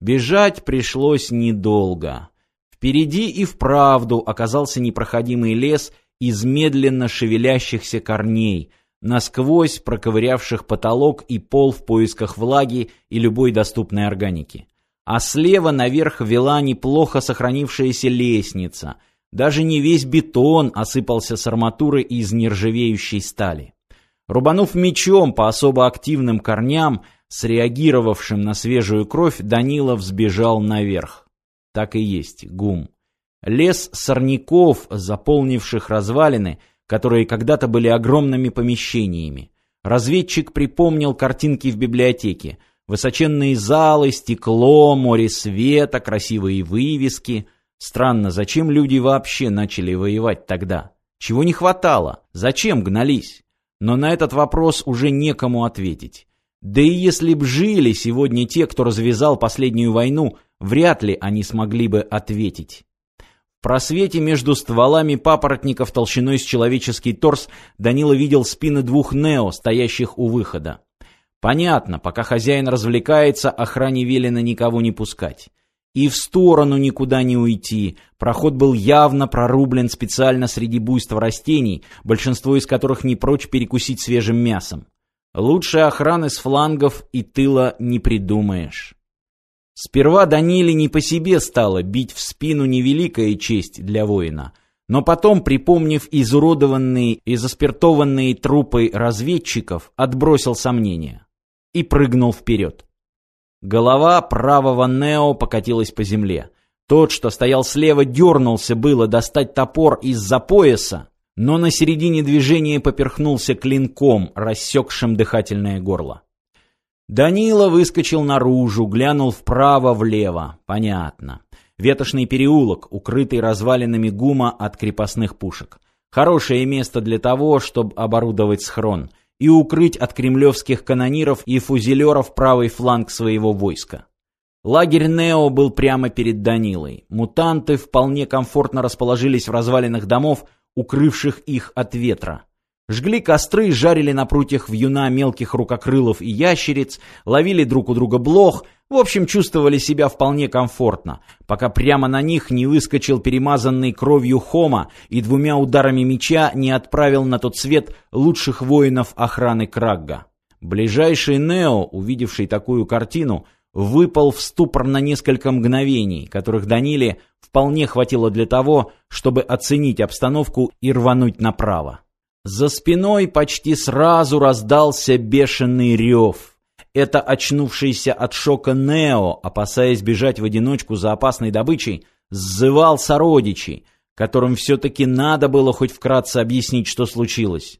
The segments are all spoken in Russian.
Бежать пришлось недолго. Впереди и вправду оказался непроходимый лес из медленно шевелящихся корней, насквозь проковырявших потолок и пол в поисках влаги и любой доступной органики. А слева наверх вела неплохо сохранившаяся лестница. Даже не весь бетон осыпался с арматуры из нержавеющей стали. Рубанув мечом по особо активным корням, среагировавшим на свежую кровь, Данилов сбежал наверх. Так и есть, гум. Лес сорняков, заполнивших развалины, которые когда-то были огромными помещениями. Разведчик припомнил картинки в библиотеке. Высоченные залы, стекло, море света, красивые вывески. Странно, зачем люди вообще начали воевать тогда? Чего не хватало? Зачем гнались? Но на этот вопрос уже некому ответить. Да и если б жили сегодня те, кто развязал последнюю войну, вряд ли они смогли бы ответить. В просвете между стволами папоротников толщиной с человеческий торс Данила видел спины двух Нео, стоящих у выхода. Понятно, пока хозяин развлекается, охране велено никого не пускать. И в сторону никуда не уйти. Проход был явно прорублен специально среди буйства растений, большинство из которых не прочь перекусить свежим мясом. Лучшей охраны с флангов и тыла не придумаешь. Сперва Даниле не по себе стало бить в спину невеликая честь для воина, но потом, припомнив изуродованные и заспиртованные трупы разведчиков, отбросил сомнения и прыгнул вперед. Голова правого Нео покатилась по земле. Тот, что стоял слева, дернулся было достать топор из-за пояса, но на середине движения поперхнулся клинком, рассекшим дыхательное горло. Данила выскочил наружу, глянул вправо-влево. Понятно. Ветошный переулок, укрытый развалинами гума от крепостных пушек. Хорошее место для того, чтобы оборудовать схрон и укрыть от кремлевских канониров и фузелеров правый фланг своего войска. Лагерь Нео был прямо перед Данилой. Мутанты вполне комфортно расположились в развалинах домов, укрывших их от ветра. Жгли костры, жарили на прутьях вьюна мелких рукокрылов и ящериц, ловили друг у друга блох, в общем, чувствовали себя вполне комфортно, пока прямо на них не выскочил перемазанный кровью Хома и двумя ударами меча не отправил на тот свет лучших воинов охраны Крагга. Ближайший Нео, увидевший такую картину, выпал в ступор на несколько мгновений, которых Даниле вполне хватило для того, чтобы оценить обстановку и рвануть направо. За спиной почти сразу раздался бешеный рев. Это очнувшийся от шока Нео, опасаясь бежать в одиночку за опасной добычей, сзывал сородичей, которым все-таки надо было хоть вкратце объяснить, что случилось.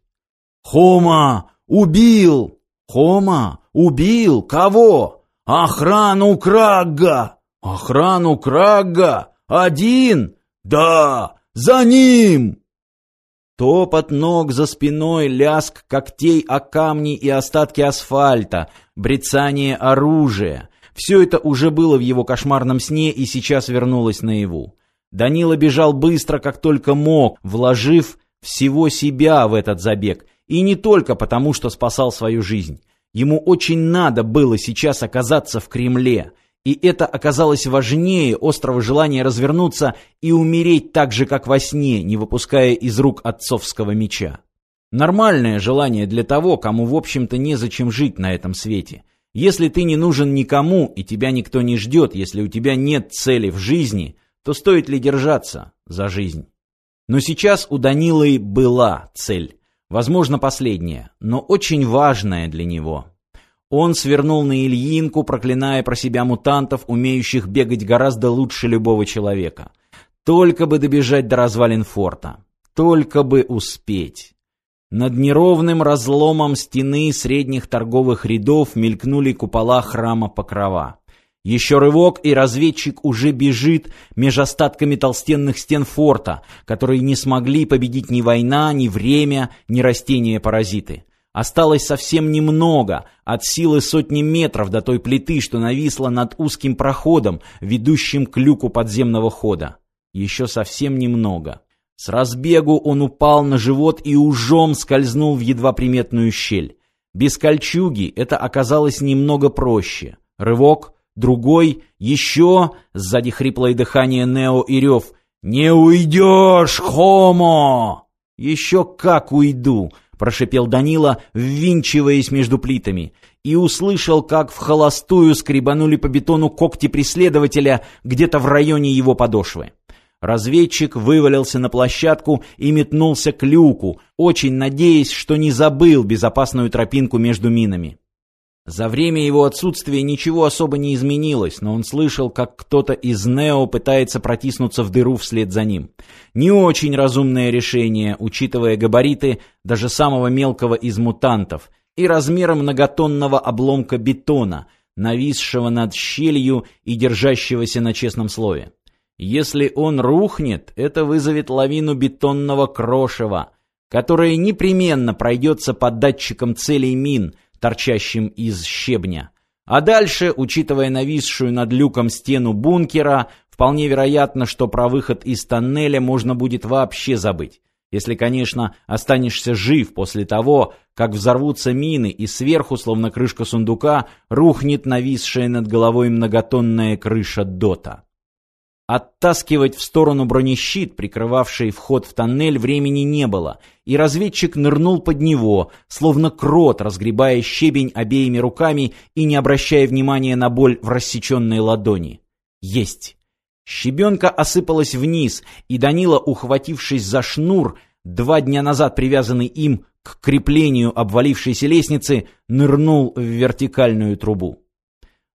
«Хома! Убил! Хома! Убил! Кого? Охрану Крагга! Охрану Крагга! Один? Да! За ним!» Топот ног за спиной, ляск когтей о камни и остатки асфальта, брецание оружия. Все это уже было в его кошмарном сне и сейчас вернулось наяву. Данила бежал быстро, как только мог, вложив всего себя в этот забег. И не только потому, что спасал свою жизнь. Ему очень надо было сейчас оказаться в Кремле – и это оказалось важнее острого желания развернуться и умереть так же, как во сне, не выпуская из рук отцовского меча. Нормальное желание для того, кому, в общем-то, незачем жить на этом свете. Если ты не нужен никому, и тебя никто не ждет, если у тебя нет цели в жизни, то стоит ли держаться за жизнь? Но сейчас у Данилы была цель. Возможно, последняя, но очень важная для него. Он свернул на Ильинку, проклиная про себя мутантов, умеющих бегать гораздо лучше любого человека. Только бы добежать до развалин форта. Только бы успеть. Над неровным разломом стены средних торговых рядов мелькнули купола храма Покрова. Еще рывок, и разведчик уже бежит меж остатками толстенных стен форта, которые не смогли победить ни война, ни время, ни растения-паразиты. Осталось совсем немного, от силы сотни метров до той плиты, что нависла над узким проходом, ведущим к люку подземного хода. Еще совсем немного. С разбегу он упал на живот и ужом скользнул в едва приметную щель. Без кольчуги это оказалось немного проще. Рывок, другой, еще, сзади хриплое дыхание Нео и рев. «Не уйдешь, Хомо!» «Еще как уйду!» — прошипел Данила, ввинчиваясь между плитами, и услышал, как в холостую скребанули по бетону когти преследователя где-то в районе его подошвы. Разведчик вывалился на площадку и метнулся к люку, очень надеясь, что не забыл безопасную тропинку между минами. За время его отсутствия ничего особо не изменилось, но он слышал, как кто-то из Нео пытается протиснуться в дыру вслед за ним. Не очень разумное решение, учитывая габариты даже самого мелкого из мутантов и размеры многотонного обломка бетона, нависшего над щелью и держащегося на честном слове. Если он рухнет, это вызовет лавину бетонного крошева, которая непременно пройдется под датчиком целей мин – торчащим из щебня. А дальше, учитывая нависшую над люком стену бункера, вполне вероятно, что про выход из тоннеля можно будет вообще забыть. Если, конечно, останешься жив после того, как взорвутся мины и сверху, словно крышка сундука, рухнет нависшая над головой многотонная крыша дота. Оттаскивать в сторону бронещит, прикрывавший вход в тоннель, времени не было, и разведчик нырнул под него, словно крот, разгребая щебень обеими руками и не обращая внимания на боль в рассеченной ладони. Есть! Щебенка осыпалась вниз, и Данила, ухватившись за шнур, два дня назад привязанный им к креплению обвалившейся лестницы, нырнул в вертикальную трубу.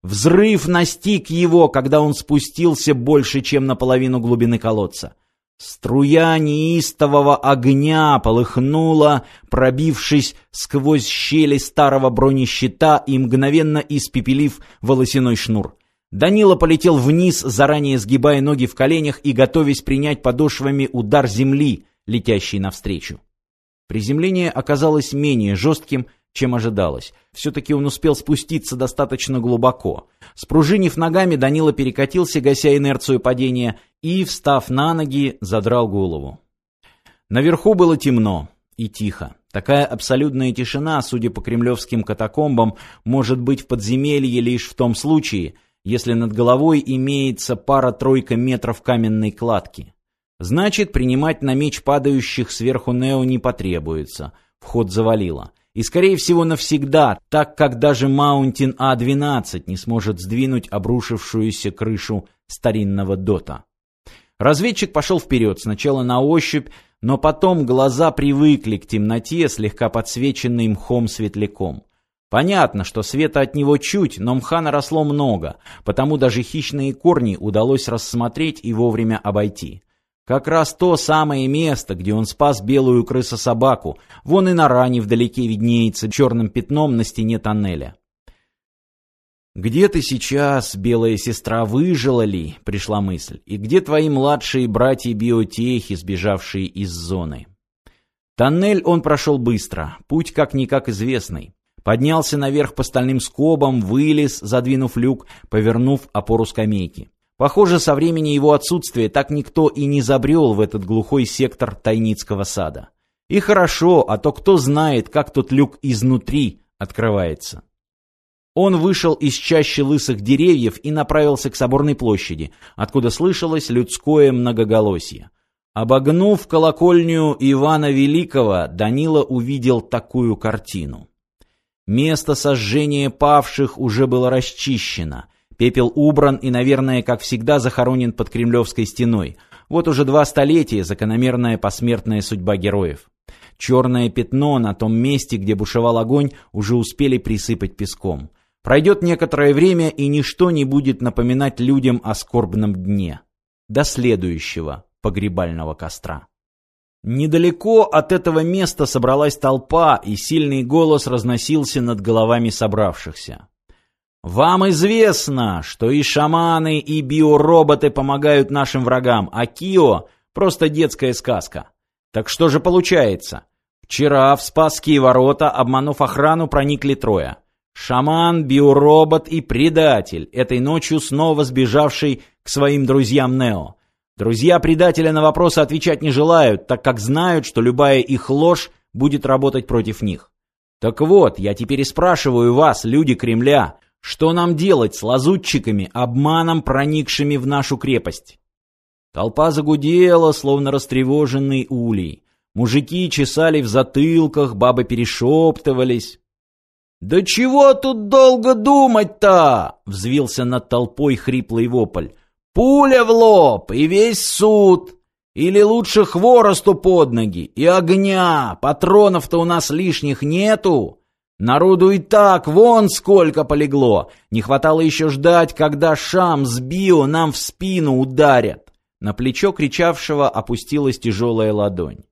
Взрыв настиг его, когда он спустился больше, чем наполовину глубины колодца. Струя неистового огня полыхнула, пробившись сквозь щели старого бронещита и мгновенно испепелив волосяной шнур. Данила полетел вниз, заранее сгибая ноги в коленях и готовясь принять подошвами удар земли, летящий навстречу. Приземление оказалось менее жестким, чем ожидалось. Все-таки он успел спуститься достаточно глубоко. Спружинив ногами, Данила перекатился, гася инерцию падения, и, встав на ноги, задрал голову. Наверху было темно и тихо. Такая абсолютная тишина, судя по кремлевским катакомбам, может быть в подземелье лишь в том случае, если над головой имеется пара-тройка метров каменной кладки. Значит, принимать на меч падающих сверху Нео не потребуется. Вход завалило и, скорее всего, навсегда, так как даже Маунтин А-12 не сможет сдвинуть обрушившуюся крышу старинного дота. Разведчик пошел вперед, сначала на ощупь, но потом глаза привыкли к темноте, слегка подсвеченной мхом светляком. Понятно, что света от него чуть, но мха наросло много, потому даже хищные корни удалось рассмотреть и вовремя обойти. Как раз то самое место, где он спас белую крысу-собаку. Вон и на ране вдалеке виднеется черным пятном на стене тоннеля. «Где ты сейчас, белая сестра, выжила ли?» — пришла мысль. «И где твои младшие братья-биотехи, сбежавшие из зоны?» Тоннель он прошел быстро, путь как-никак известный. Поднялся наверх по стальным скобам, вылез, задвинув люк, повернув опору скамейки. Похоже, со времени его отсутствия так никто и не забрел в этот глухой сектор Тайницкого сада. И хорошо, а то кто знает, как тот люк изнутри открывается. Он вышел из чащи лысых деревьев и направился к соборной площади, откуда слышалось людское многоголосие. Обогнув колокольню Ивана Великого, Данила увидел такую картину. Место сожжения павших уже было расчищено, Пепел убран и, наверное, как всегда, захоронен под Кремлевской стеной. Вот уже два столетия закономерная посмертная судьба героев. Черное пятно на том месте, где бушевал огонь, уже успели присыпать песком. Пройдет некоторое время, и ничто не будет напоминать людям о скорбном дне. До следующего погребального костра. Недалеко от этого места собралась толпа, и сильный голос разносился над головами собравшихся. Вам известно, что и шаманы, и биороботы помогают нашим врагам, а Кио — просто детская сказка. Так что же получается? Вчера в Спасские ворота, обманув охрану, проникли трое. Шаман, биоробот и предатель, этой ночью снова сбежавший к своим друзьям Нео. Друзья предателя на вопросы отвечать не желают, так как знают, что любая их ложь будет работать против них. Так вот, я теперь и спрашиваю вас, люди Кремля, Что нам делать с лазутчиками, обманом проникшими в нашу крепость? Толпа загудела, словно растревоженный улей. Мужики чесали в затылках, бабы перешептывались. «Да чего тут долго думать-то?» — взвился над толпой хриплый вопль. «Пуля в лоб и весь суд! Или лучше хворосту под ноги и огня! Патронов-то у нас лишних нету! Народу и так вон сколько полегло! Не хватало еще ждать, когда шам с био нам в спину ударят!» На плечо кричавшего опустилась тяжелая ладонь.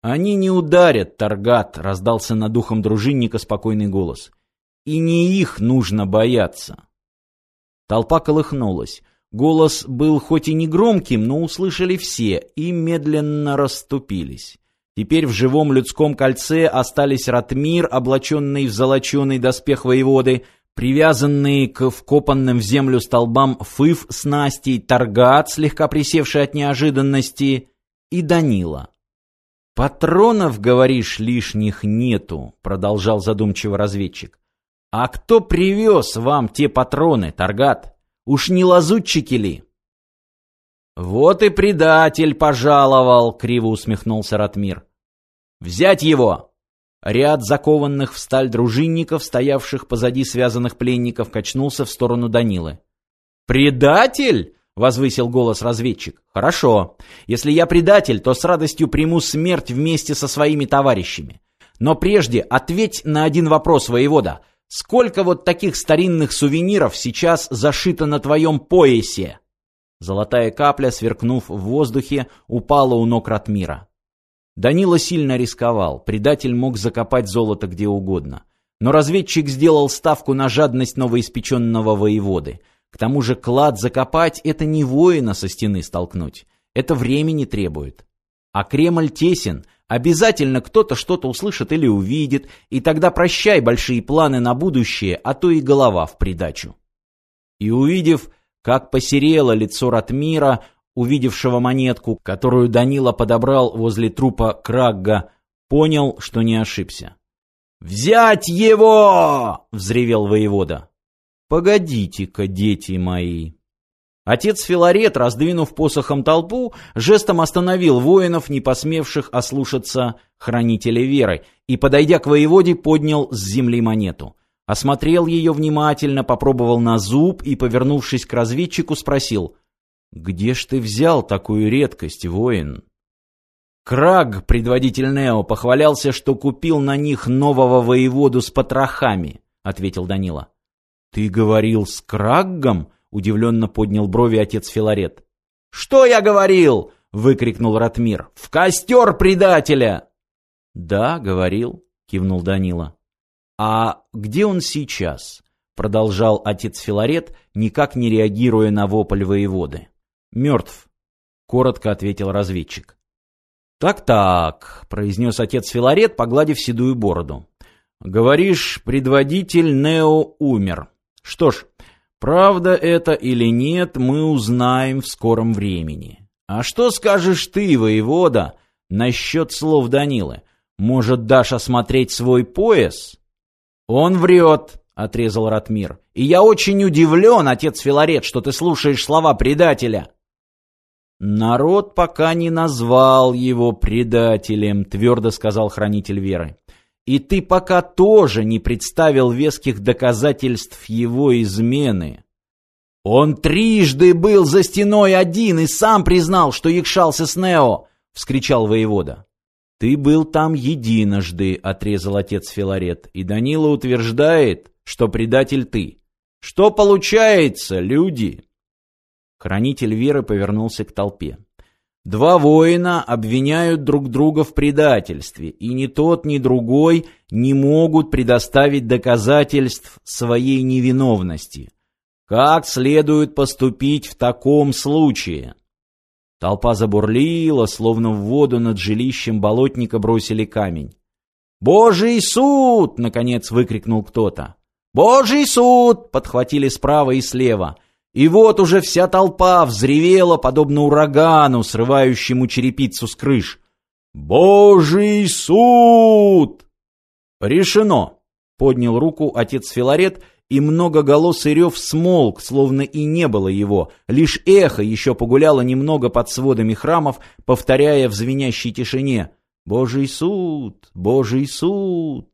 «Они не ударят, Таргат!» — раздался над ухом дружинника спокойный голос. «И не их нужно бояться!» Толпа колыхнулась. Голос был хоть и не громким, но услышали все и медленно расступились. Теперь в живом людском кольце остались Ратмир, облаченный в золоченый доспех воеводы, привязанные к вкопанным в землю столбам Фыв с Настей, Таргат, слегка присевший от неожиданности, и Данила. «Патронов, говоришь, лишних нету», — продолжал задумчиво разведчик. «А кто привез вам те патроны, Таргат? Уж не лазутчики ли?» «Вот и предатель пожаловал», — криво усмехнулся Ратмир. «Взять его!» Ряд закованных в сталь дружинников, стоявших позади связанных пленников, качнулся в сторону Данилы. «Предатель?» — возвысил голос разведчик. «Хорошо. Если я предатель, то с радостью приму смерть вместе со своими товарищами. Но прежде ответь на один вопрос, воевода. Сколько вот таких старинных сувениров сейчас зашито на твоем поясе?» Золотая капля, сверкнув в воздухе, упала у ног Ратмира. Данила сильно рисковал, предатель мог закопать золото где угодно. Но разведчик сделал ставку на жадность новоиспеченного воеводы. К тому же клад закопать — это не воина со стены столкнуть. Это времени требует. А Кремль тесен, обязательно кто-то что-то услышит или увидит, и тогда прощай большие планы на будущее, а то и голова в придачу. И увидев, как посерело лицо Ратмира, увидевшего монетку, которую Данила подобрал возле трупа Крагга, понял, что не ошибся. «Взять его!» — взревел воевода. «Погодите-ка, дети мои!» Отец Филарет, раздвинув посохом толпу, жестом остановил воинов, не посмевших ослушаться хранителя веры, и, подойдя к воеводе, поднял с земли монету. Осмотрел ее внимательно, попробовал на зуб и, повернувшись к разведчику, спросил — «Где ж ты взял такую редкость, воин?» Краг, предводитель Нео, похвалялся, что купил на них нового воеводу с потрохами, — ответил Данила. — Ты говорил с Краггом? — удивленно поднял брови отец Филарет. — Что я говорил? — выкрикнул Ратмир. — В костер предателя! — Да, говорил, — кивнул Данила. — А где он сейчас? — продолжал отец Филарет, никак не реагируя на вопль воеводы. «Мертв», — коротко ответил разведчик. «Так-так», — произнес отец Филарет, погладив седую бороду. «Говоришь, предводитель Нео умер. Что ж, правда это или нет, мы узнаем в скором времени. А что скажешь ты, воевода, насчет слов Данилы? Может, дашь осмотреть свой пояс?» «Он врет», — отрезал Ратмир. «И я очень удивлен, отец Филарет, что ты слушаешь слова предателя». «Народ пока не назвал его предателем», — твердо сказал хранитель веры. «И ты пока тоже не представил веских доказательств его измены». «Он трижды был за стеной один и сам признал, что якшался с Нео!» — вскричал воевода. «Ты был там единожды», — отрезал отец Филарет, «и Данила утверждает, что предатель ты. Что получается, люди?» Хранитель веры повернулся к толпе. Два воина обвиняют друг друга в предательстве, и ни тот, ни другой не могут предоставить доказательств своей невиновности. Как следует поступить в таком случае? Толпа забурлила, словно в воду над жилищем болотника бросили камень. «Божий суд!» — наконец выкрикнул кто-то. «Божий суд!» — подхватили справа и слева — и вот уже вся толпа взревела, подобно урагану, срывающему черепицу с крыш. «Божий суд!» «Решено!» — поднял руку отец Филарет, и многоголосый рев смолк, словно и не было его, лишь эхо еще погуляло немного под сводами храмов, повторяя в звенящей тишине «Божий суд! Божий суд!»